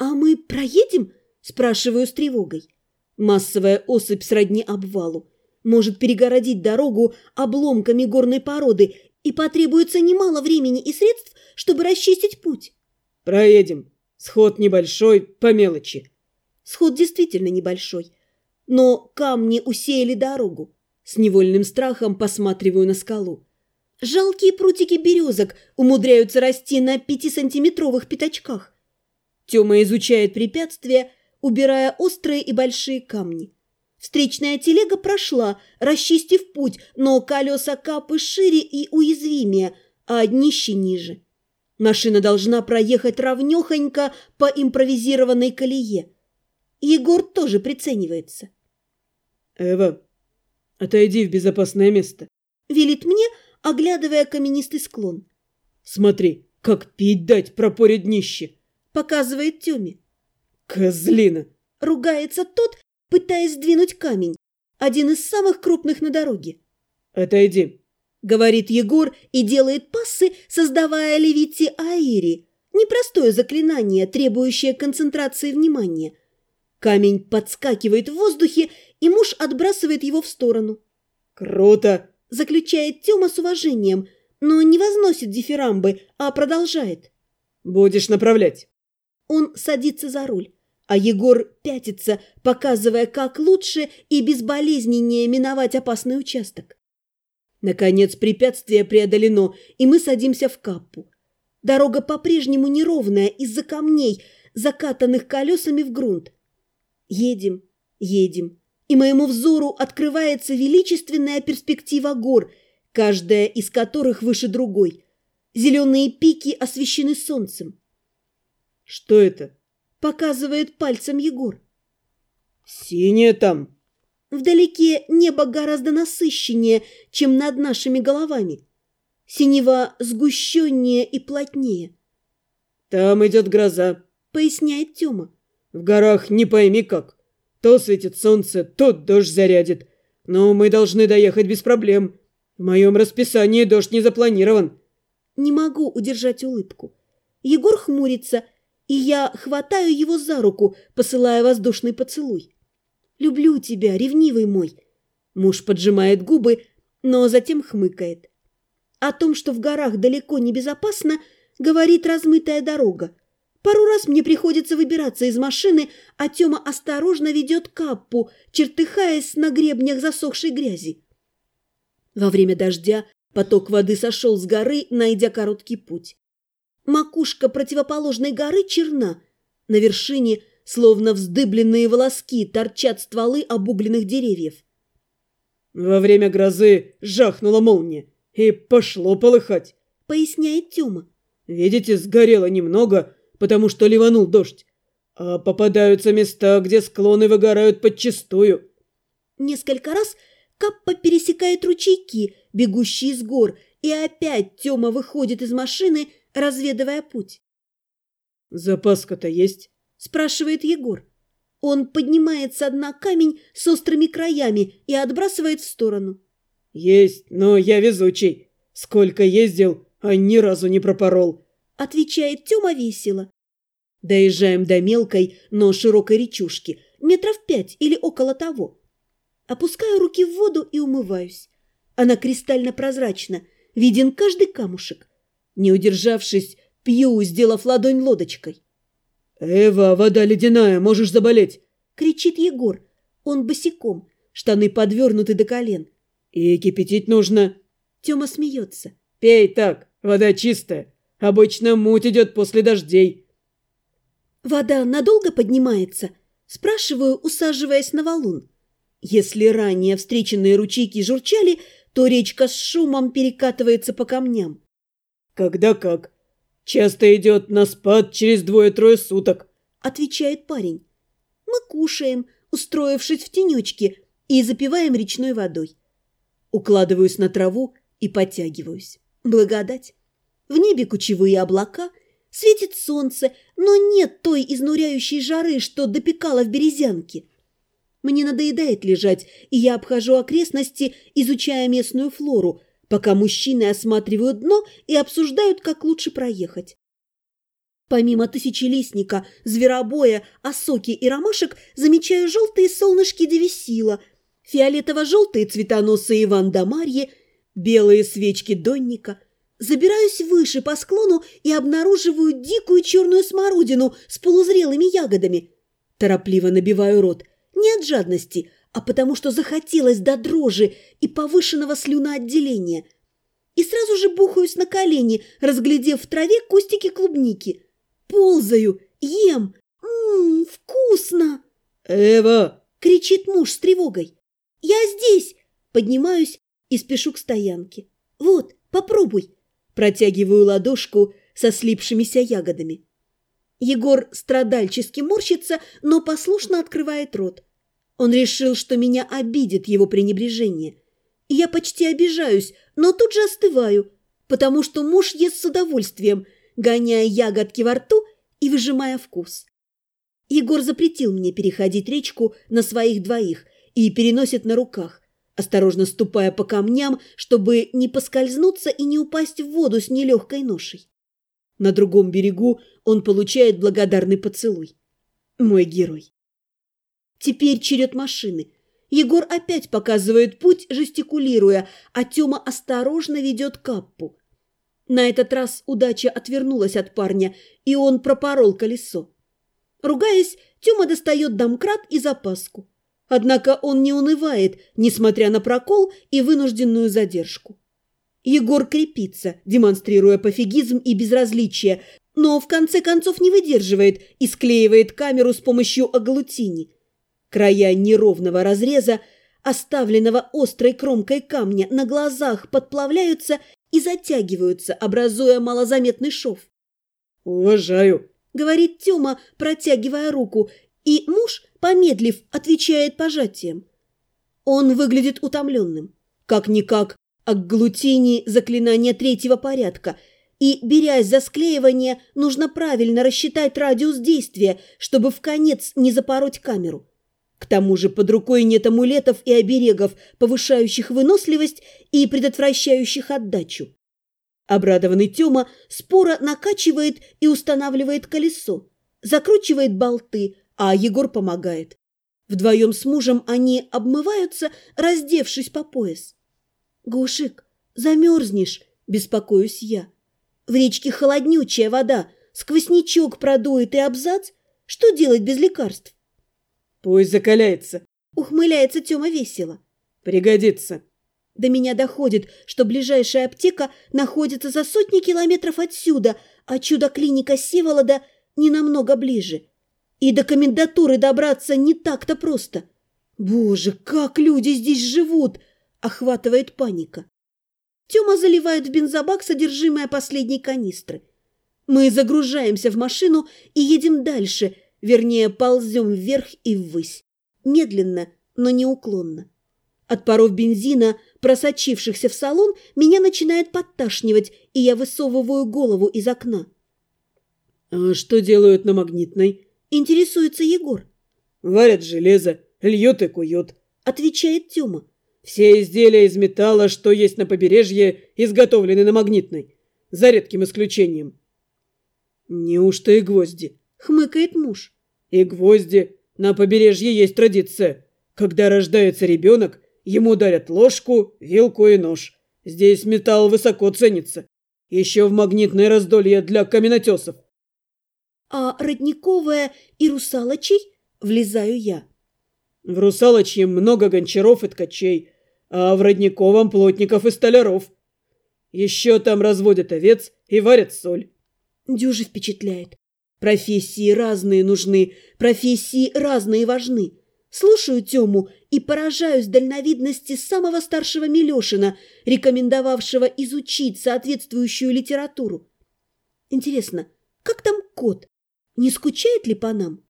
«А мы проедем?» – спрашиваю с тревогой. Массовая осыпь сродни обвалу. Может перегородить дорогу обломками горной породы, и потребуется немало времени и средств, чтобы расчистить путь. «Проедем. Сход небольшой, по мелочи». Сход действительно небольшой, но камни усеяли дорогу. С невольным страхом посматриваю на скалу. Жалкие прутики березок умудряются расти на пятисантиметровых пятачках. Тёма изучает препятствия, убирая острые и большие камни. Встречная телега прошла, расчистив путь, но колеса капы шире и уязвимее, а днище ниже. Машина должна проехать ровнёхонько по импровизированной колее. Егор тоже приценивается. «Эва, отойди в безопасное место», — велит мне, оглядывая каменистый склон. «Смотри, как пить дать пропорит днище», — показывает Тёме. «Козлина!» — ругается тот, пытаясь сдвинуть камень, один из самых крупных на дороге. «Отойди», — говорит Егор и делает пассы, создавая левити аири, непростое заклинание, требующее концентрации внимания. Камень подскакивает в воздухе, и муж отбрасывает его в сторону. «Круто!» – заключает Тёма с уважением, но не возносит дифирамбы, а продолжает. «Будешь направлять». Он садится за руль а Егор пятится, показывая, как лучше и безболезненнее миновать опасный участок. Наконец препятствие преодолено, и мы садимся в каппу. Дорога по-прежнему неровная из-за камней, закатанных колесами в грунт. Едем, едем, и моему взору открывается величественная перспектива гор, каждая из которых выше другой. Зеленые пики освещены солнцем. «Что это?» показывает пальцем Егор. «Синее там!» Вдалеке небо гораздо насыщеннее, чем над нашими головами. Синева сгущеннее и плотнее. «Там идет гроза», — поясняет Тёма. «В горах не пойми как. То светит солнце, то дождь зарядит. Но мы должны доехать без проблем. В моем расписании дождь не запланирован». Не могу удержать улыбку. Егор хмурится — и я хватаю его за руку, посылая воздушный поцелуй. «Люблю тебя, ревнивый мой!» Муж поджимает губы, но затем хмыкает. О том, что в горах далеко не безопасно, говорит размытая дорога. Пару раз мне приходится выбираться из машины, а Тёма осторожно ведет каппу, чертыхаясь на гребнях засохшей грязи. Во время дождя поток воды сошел с горы, найдя короткий путь. Макушка противоположной горы черна. На вершине, словно вздыбленные волоски, торчат стволы обугленных деревьев. «Во время грозы жахнула молния, и пошло полыхать», — поясняет Тёма. «Видите, сгорело немного, потому что ливанул дождь, а попадаются места, где склоны выгорают подчистую». Несколько раз Каппа пересекает ручейки, бегущие с гор, и опять Тёма выходит из машины разведывая путь. «Запаска-то есть?» – спрашивает Егор. Он поднимает со дна камень с острыми краями и отбрасывает в сторону. «Есть, но я везучий. Сколько ездил, а ни разу не пропорол», – отвечает Тёма весело. Доезжаем до мелкой, но широкой речушки, метров пять или около того. Опускаю руки в воду и умываюсь. Она кристально прозрачна, виден каждый камушек. Не удержавшись, пью, сделав ладонь лодочкой. «Эва, вода ледяная, можешь заболеть!» — кричит Егор. Он босиком, штаны подвернуты до колен. «И кипятить нужно!» Тёма смеется. «Пей так, вода чистая. Обычно муть идет после дождей». «Вода надолго поднимается?» Спрашиваю, усаживаясь на валун. Если ранее встреченные ручейки журчали, то речка с шумом перекатывается по камням. «Когда как. Часто идет на спад через двое-трое суток», — отвечает парень. «Мы кушаем, устроившись в тенечке, и запиваем речной водой. Укладываюсь на траву и подтягиваюсь. Благодать. В небе кучевые облака, светит солнце, но нет той изнуряющей жары, что допекала в березянке. Мне надоедает лежать, и я обхожу окрестности, изучая местную флору — пока мужчины осматривают дно и обсуждают, как лучше проехать. Помимо тысячелистника, зверобоя, осоки и ромашек замечаю желтые солнышки девесила, фиолетово-желтые цветоносы Иван да Марьи, белые свечки Донника. Забираюсь выше по склону и обнаруживаю дикую черную смородину с полузрелыми ягодами. Торопливо набиваю рот. Не от жадности, а потому что захотелось до дрожи и повышенного слюноотделения. И сразу же бухаюсь на колени, разглядев в траве кустики клубники – Ползаю, ем. Ммм, вкусно!» «Эва!» – кричит муж с тревогой. «Я здесь!» – поднимаюсь и спешу к стоянке. «Вот, попробуй!» – протягиваю ладошку со слипшимися ягодами. Егор страдальчески морщится, но послушно открывает рот. Он решил, что меня обидит его пренебрежение. Я почти обижаюсь, но тут же остываю, потому что муж ест с удовольствием – гоняя ягодки во рту и выжимая вкус. Егор запретил мне переходить речку на своих двоих и переносит на руках, осторожно ступая по камням, чтобы не поскользнуться и не упасть в воду с нелегкой ношей. На другом берегу он получает благодарный поцелуй. Мой герой. Теперь черед машины. Егор опять показывает путь, жестикулируя, а Тёма осторожно ведет каппу. На этот раз удача отвернулась от парня, и он пропорол колесо. Ругаясь, Тёма достает домкрат и запаску. Однако он не унывает, несмотря на прокол и вынужденную задержку. Егор крепится, демонстрируя пофигизм и безразличие, но в конце концов не выдерживает и склеивает камеру с помощью оглутини. Края неровного разреза, оставленного острой кромкой камня, на глазах подплавляются и затягиваются, образуя малозаметный шов. «Уважаю», — говорит Тёма, протягивая руку, и муж, помедлив, отвечает пожатием. Он выглядит утомленным. Как-никак, агглутини – заклинание третьего порядка, и, берясь за склеивание, нужно правильно рассчитать радиус действия, чтобы в конец не запороть камеру. К тому же под рукой нет амулетов и оберегов, повышающих выносливость и предотвращающих отдачу. Обрадованный Тёма споро накачивает и устанавливает колесо, закручивает болты, а Егор помогает. Вдвоем с мужем они обмываются, раздевшись по пояс. «Гошик, замерзнешь!» – беспокоюсь я. «В речке холоднючая вода, сквознячок продует и абзац. Что делать без лекарств?» Пусть закаляется. Ухмыляется Тёма весело. Пригодится. До меня доходит, что ближайшая аптека находится за сотни километров отсюда, а чудо-клиника Севолода не намного ближе. И до комендатуры добраться не так-то просто. Боже, как люди здесь живут! Охватывает паника. Тёма заливает в бензобак содержимое последней канистры. Мы загружаемся в машину и едем дальше – Вернее, ползем вверх и ввысь. Медленно, но неуклонно. От паров бензина, просочившихся в салон, меня начинает подташнивать, и я высовываю голову из окна. «А что делают на магнитной?» – интересуется Егор. «Варят железо, льют и куют», – отвечает Тёма. «Все изделия из металла, что есть на побережье, изготовлены на магнитной, за редким исключением». «Неужто и гвозди?» Хмыкает муж. И гвозди. На побережье есть традиция. Когда рождается ребенок, ему дарят ложку, вилку и нож. Здесь металл высоко ценится. Еще в магнитное раздолье для каменотесов. А родниковая и русалочей влезаю я. В русалочьем много гончаров и ткачей, а в родниковом плотников и столяров. Еще там разводят овец и варят соль. Дюжи впечатляет. Профессии разные нужны, профессии разные важны. Слушаю Тему и поражаюсь дальновидности самого старшего Милешина, рекомендовавшего изучить соответствующую литературу. Интересно, как там кот? Не скучает ли по нам?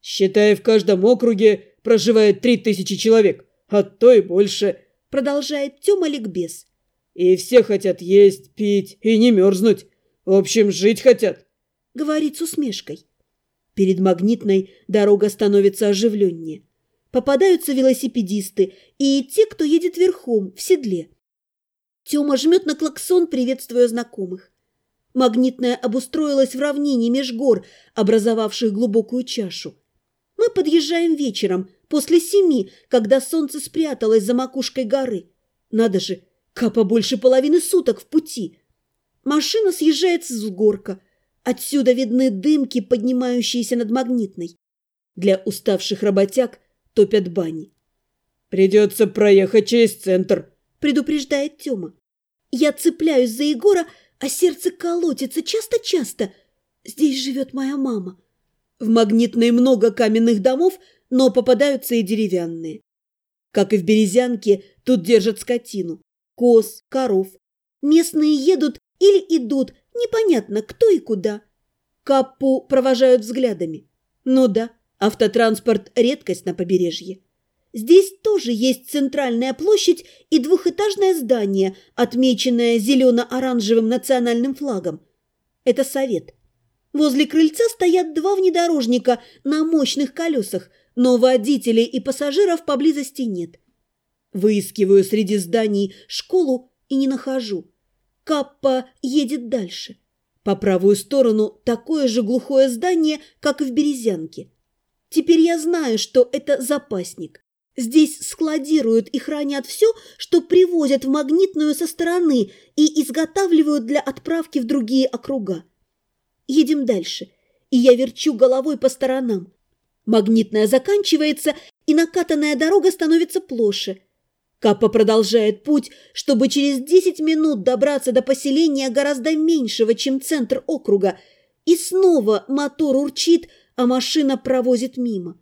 Считай, в каждом округе проживает три тысячи человек, а то и больше, продолжает Тёма Ликбез. И все хотят есть, пить и не мерзнуть. В общем, жить хотят говорит с усмешкой. Перед магнитной дорога становится оживленнее. Попадаются велосипедисты и те, кто едет верхом, в седле. Тёма жмет на клаксон, приветствуя знакомых. Магнитная обустроилась в равнине меж гор, образовавших глубокую чашу. Мы подъезжаем вечером, после семи, когда солнце спряталось за макушкой горы. Надо же, Капа больше половины суток в пути. Машина съезжает с взгорка. Отсюда видны дымки, поднимающиеся над магнитной. Для уставших работяг топят бани. «Придется проехать через центр», — предупреждает Тёма. Я цепляюсь за Егора, а сердце колотится часто-часто. Здесь живет моя мама. В магнитной много каменных домов, но попадаются и деревянные. Как и в Березянке, тут держат скотину. Коз, коров. Местные едут или идут, непонятно кто и куда. Каппу провожают взглядами. Ну да, автотранспорт – редкость на побережье. Здесь тоже есть центральная площадь и двухэтажное здание, отмеченное зелено-оранжевым национальным флагом. Это совет. Возле крыльца стоят два внедорожника на мощных колесах, но водителей и пассажиров поблизости нет. Выискиваю среди зданий школу и не нахожу. Каппа едет дальше. По правую сторону такое же глухое здание, как и в Березянке. Теперь я знаю, что это запасник. Здесь складируют и хранят все, что привозят в магнитную со стороны и изготавливают для отправки в другие округа. Едем дальше, и я верчу головой по сторонам. Магнитная заканчивается, и накатанная дорога становится плоше. Капа продолжает путь, чтобы через 10 минут добраться до поселения гораздо меньшего, чем центр округа, и снова мотор урчит, а машина провозит мимо.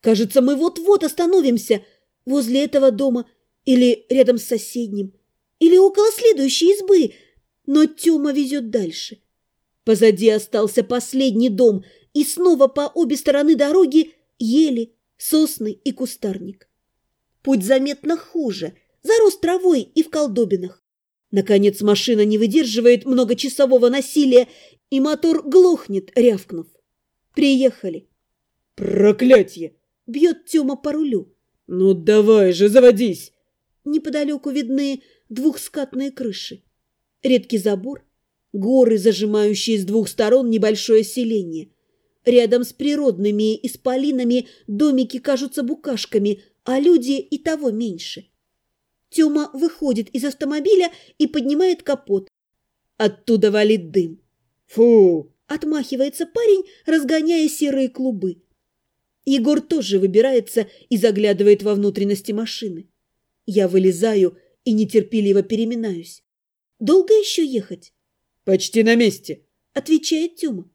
Кажется, мы вот-вот остановимся возле этого дома или рядом с соседним, или около следующей избы, но Тёма везет дальше. Позади остался последний дом, и снова по обе стороны дороги ели, сосны и кустарник. Путь заметно хуже, зарос травой и в колдобинах. Наконец машина не выдерживает многочасового насилия, и мотор глохнет, рявкнув. Приехали. «Проклятье!» Бьет Тёма по рулю. «Ну давай же, заводись!» Неподалеку видны двухскатные крыши. Редкий забор, горы, зажимающие с двух сторон небольшое селение. Рядом с природными исполинами домики кажутся букашками, а люди и того меньше. Тёма выходит из автомобиля и поднимает капот. Оттуда валит дым. «Фу!» – отмахивается парень, разгоняя серые клубы. Егор тоже выбирается и заглядывает во внутренности машины. Я вылезаю и нетерпеливо переминаюсь. «Долго еще ехать?» «Почти на месте», — отвечает Тёма.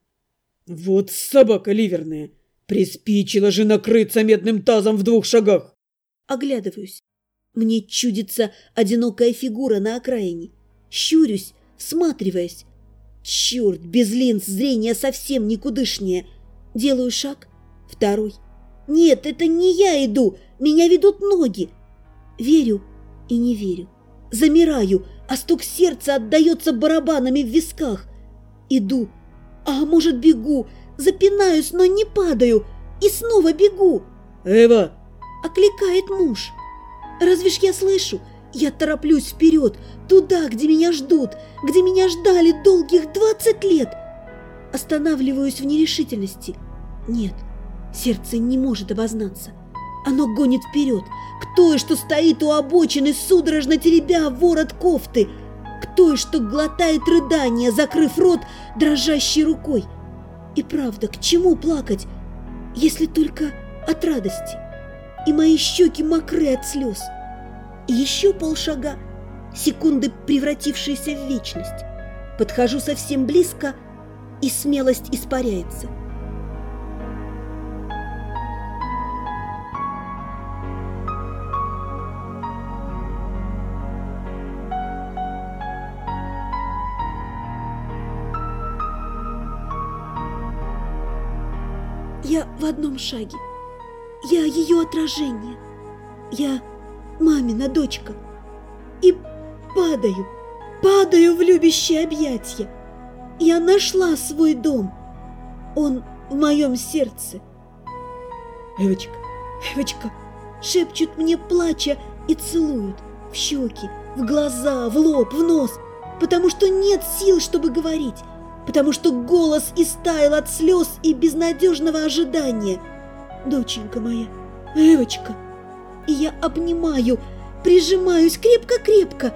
«Вот собака ливерная! Приспичила же накрыться медным тазом в двух шагах!» Оглядываюсь. Мне чудится одинокая фигура на окраине. Щурюсь, всматриваясь. Черт, без линз зрение совсем никудышнее. Делаю шаг, второй. Нет, это не я иду, меня ведут ноги. Верю и не верю. Замираю, а стук сердца отдается барабанами в висках. Иду, а может бегу, запинаюсь, но не падаю, и снова бегу. «Эва!» – окликает муж. «Разве ж я слышу?» Я тороплюсь вперед, туда, где меня ждут, где меня ждали долгих двадцать лет. Останавливаюсь в нерешительности. Нет, Сердце не может обознаться. Оно гонит вперед, к той, что стоит у обочины, судорожно теребя ворот кофты, к той, что глотает рыдание, закрыв рот дрожащей рукой. И правда, к чему плакать, если только от радости? И мои щеки мокры от слез. И еще полшага, секунды, превратившиеся в вечность. Подхожу совсем близко, и смелость испаряется. Я в одном шаге. Я ее отражение. Я мамина дочка. И падаю, падаю в любящее объятье. Я нашла свой дом. Он в моем сердце. Эвочка, Эвочка, шепчут мне, плача, и целуют в щеки, в глаза, в лоб, в нос, потому что нет сил, чтобы говорить. потому что голос истаял от слез и безнадежного ожидания. Доченька моя, Эвочка, и я обнимаю, прижимаюсь крепко-крепко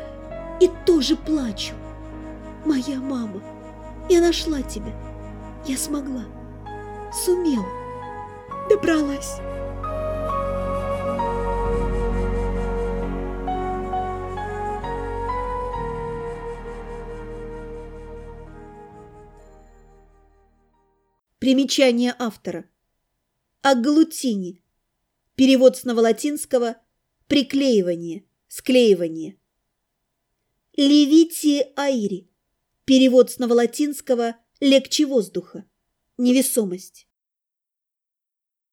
и тоже плачу. Моя мама, я нашла тебя, я смогла, сумела, добралась. Примечание автора. Агглутини. Перевод с новолатинского «приклеивание», «склеивание». Левити Айри. Перевод с новолатинского «легче воздуха», «невесомость».